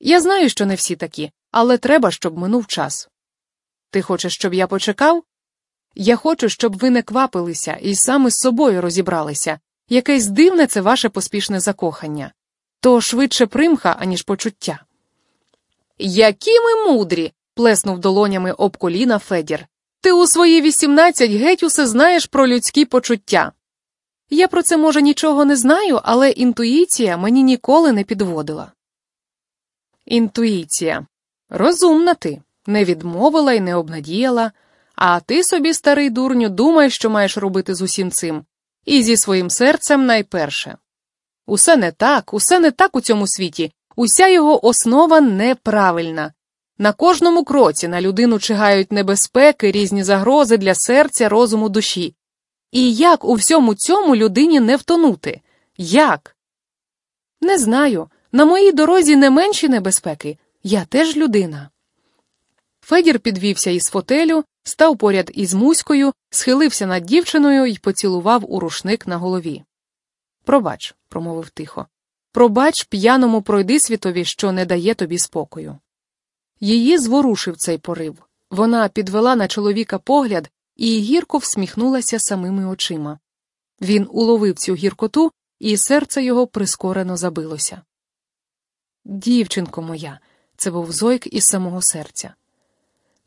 Я знаю, що не всі такі, але треба, щоб минув час. Ти хочеш, щоб я почекав? Я хочу, щоб ви не квапилися і саме з собою розібралися. Якесь дивне це ваше поспішне закохання. То швидше примха, аніж почуття. Які ми мудрі. плеснув долонями об коліна Федір. Ти у свої вісімнадцять геть усе знаєш про людські почуття. Я про це, може, нічого не знаю, але інтуїція мені ніколи не підводила. Інтуїція. Розумна ти, не відмовила і не обнадіяла, а ти собі, старий дурню, думаєш, що маєш робити з усім цим, і зі своїм серцем найперше. Усе не так, усе не так у цьому світі, уся його основа неправильна. На кожному кроці на людину чигають небезпеки, різні загрози для серця, розуму, душі. І як у всьому цьому людині не втонути? Як? Не знаю. На моїй дорозі не менші небезпеки. Я теж людина. Федір підвівся із фотелю, став поряд із Муською, схилився над дівчиною і поцілував у рушник на голові. Пробач, промовив тихо. Пробач п'яному пройди світові, що не дає тобі спокою. Її зворушив цей порив. Вона підвела на чоловіка погляд і гірко всміхнулася самими очима. Він уловив цю гіркоту, і серце його прискорено забилося. Дівчинко моя, це був зойк із самого серця.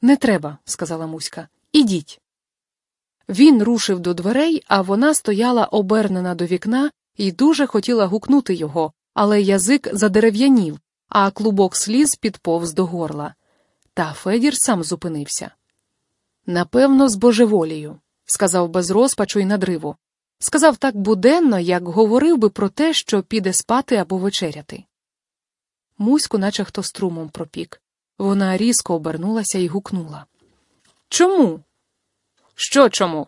Не треба, сказала Муська. Ідіть. Він рушив до дверей, а вона стояла обернена до вікна і дуже хотіла гукнути його, але язик задерев'янів, а клубок сліз підповз до горла. Та Федір сам зупинився. Напевно, з божеволію, сказав без розпачу й надриву. Сказав так буденно, як говорив би про те, що піде спати або вечеряти. Муську, наче хто струмом пропік. Вона різко обернулася і гукнула. Чому? Що чому?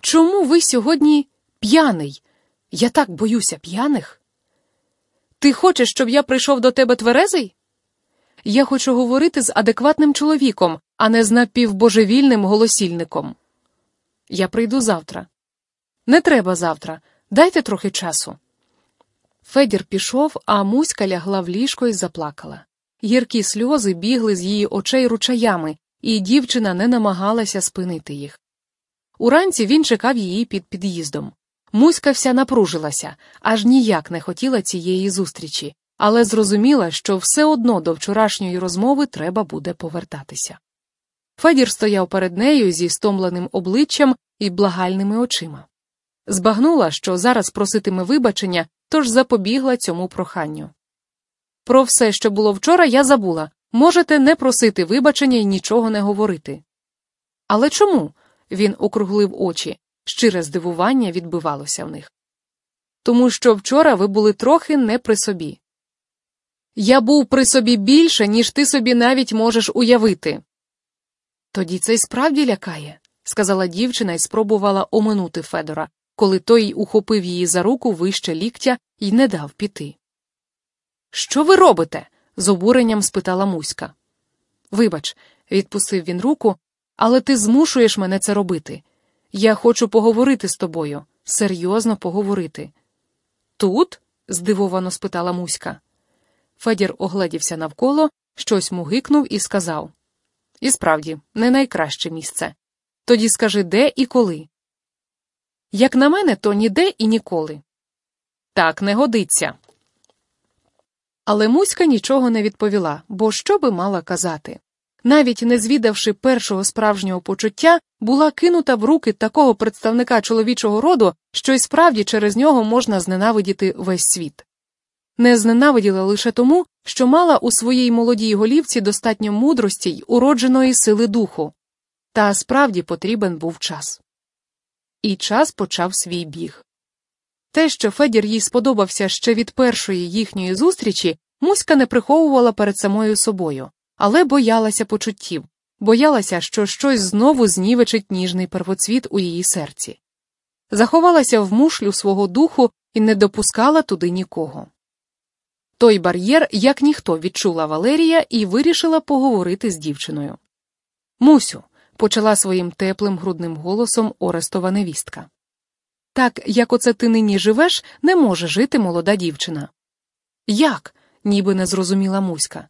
Чому ви сьогодні п'яний? Я так боюся п'яних. Ти хочеш, щоб я прийшов до тебе тверезий? Я хочу говорити з адекватним чоловіком, а не з напівбожевільним голосільником. Я прийду завтра. Не треба завтра. Дайте трохи часу. Федір пішов, а Муська лягла в ліжко і заплакала. Гіркі сльози бігли з її очей ручаями, і дівчина не намагалася спинити їх. Уранці він чекав її під під'їздом. Муська вся напружилася, аж ніяк не хотіла цієї зустрічі, але зрозуміла, що все одно до вчорашньої розмови треба буде повертатися. Федір стояв перед нею зі стомленим обличчям і благальними очима. Збагнула, що зараз проситиме вибачення, тож запобігла цьому проханню. Про все, що було вчора, я забула можете не просити вибачення і нічого не говорити. Але чому? він округлив очі, щире здивування відбивалося в них. Тому що вчора ви були трохи не при собі. Я був при собі більше, ніж ти собі навіть можеш уявити. Тоді це й справді лякає, сказала дівчина і спробувала оминути Федора, коли той ухопив її за руку вище ліктя і не дав піти. Що ви робите? з обуренням спитала Муська. Вибач, відпустив він руку, але ти змушуєш мене це робити. Я хочу поговорити з тобою, серйозно поговорити. Тут? здивовано спитала Муська. Федір огледівся навколо, щось мугикнув і сказав І справді, не найкраще місце. Тоді скажи, де і коли. Як на мене, то ніде і ніколи. Так не годиться. Але Муська нічого не відповіла, бо що би мала казати. Навіть не звідавши першого справжнього почуття, була кинута в руки такого представника чоловічого роду, що й справді через нього можна зненавидіти весь світ. Не зненавиділа лише тому, що мала у своїй молодій голівці достатньо мудрості й уродженої сили духу, та справді потрібен був час. І час почав свій біг. Те, що Федір їй сподобався ще від першої їхньої зустрічі, Муська не приховувала перед самою собою, але боялася почуттів, боялася, що щось знову знівечить ніжний первоцвіт у її серці. Заховалася в мушлю свого духу і не допускала туди нікого. Той бар'єр, як ніхто, відчула Валерія і вирішила поговорити з дівчиною. Мусю, почала своїм теплим грудним голосом Орестова невістка. Так, як оце ти нині живеш, не може жити молода дівчина. Як? ніби не зрозуміла Муська.